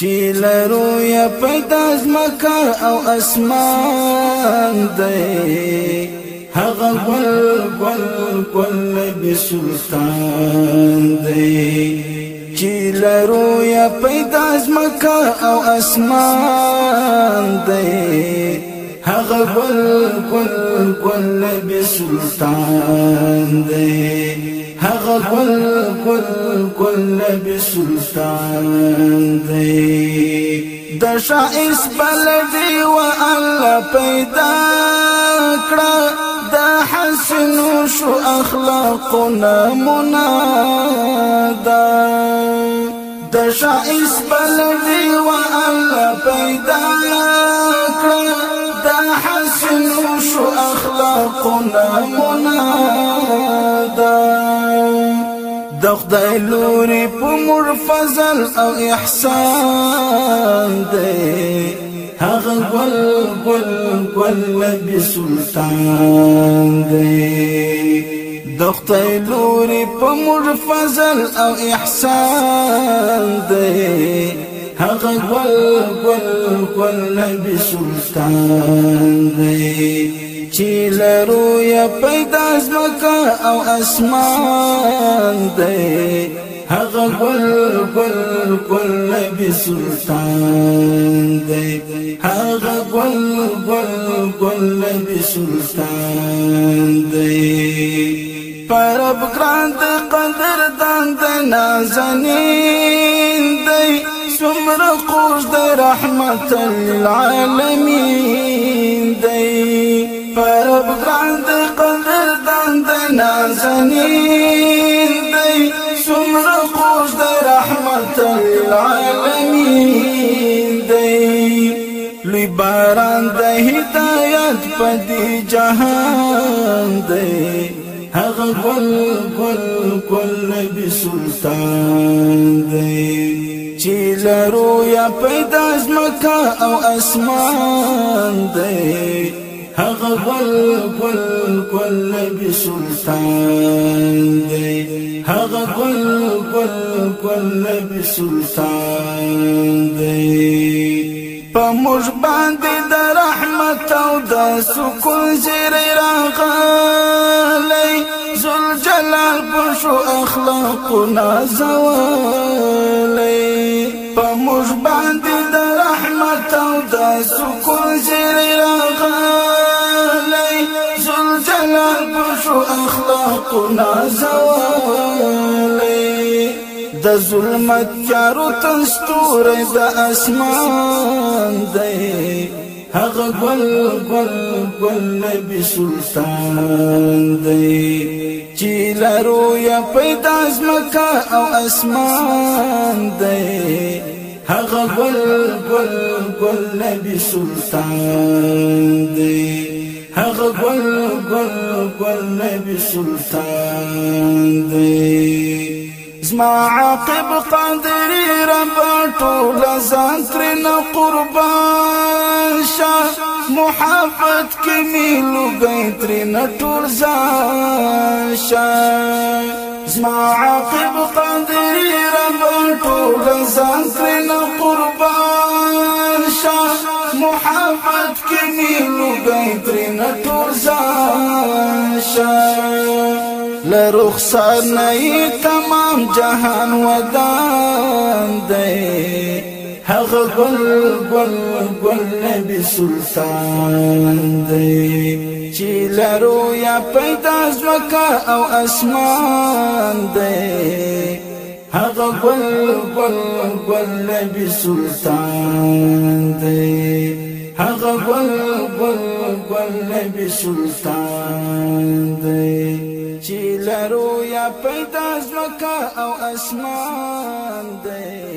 چې لرو یا پیدا زمکا او اسمان دی هغه ګل ګل ګل نبی سلطان دی چې لرو یا پیدا زمکا او اسمان دی هغه ګل ګل ګل نبی سلطان دی هغه ګل ګل ګل نبی سلطان دی د شایس بلدی و الله پیدا کړه د حسن شو اخلاقنا منادا د شایس بلدی و الله پیدا کړه شو اخلاق منادا د خدای لوري په فضل او احسان دي هغه ګل ګل ګل لبي سلطان دی د لوري په فضل او احسان دي هغه ګل ګل ګل نبی سلطان دی چې لرو یا پیدا زمکا او اسمان دی هغه ګل ګل ګل نبی سلطان دی هغه ګل ګل ګل نبی سلطان دی پرب ګران د قدر دان د نازنین دی سمر قوز دا رحمة العالمين دي فرب ابگان قدر دان دا زنين دي سمر قوز دا رحمة العالمين دي لباران باران دا ہدایت پا دی جہان دی قل قل گل گل چې لرو یا پیدا زمکا او اسمان دی هغه ول ول ول نبی سلطان دی هغه ول ول ول نبی سلطان دی په موږ باندې د رحمت او د سکون زیری راغلی زل جلال شو اخلاقنا زوالی په موږ باندې د رحمت او د سکون زیری راغلی زلزلال پشو اخلاقنا زوالی د ظلمت جارو تنستور د اسمان دی هغه ګل ګل ګل نبی سلطان دی چې لارو یا پیدا ځمکا او اسمان دی هغه ګل ګل ګل نبی سلطان دی هغه ګل ګل ګل نبی سلطان دی زما عاقب قدري رب طول ځان قربان شا محبت كميل مې لګې تر نه زما عاقب قدري رب طول ځان قربان شا محبت كميل مې لګې تر نه لرخصار نه تمام جهان ودان دی هغه گل گل گل نبی سلطان دی چې لرو یا پیدا زوکا او اسمان دی هغه گل گل گل نبی سلطان دی هغه گل گل گل نبی سلطان دی چې لرو یا پیدا ځمکه او اسمان دی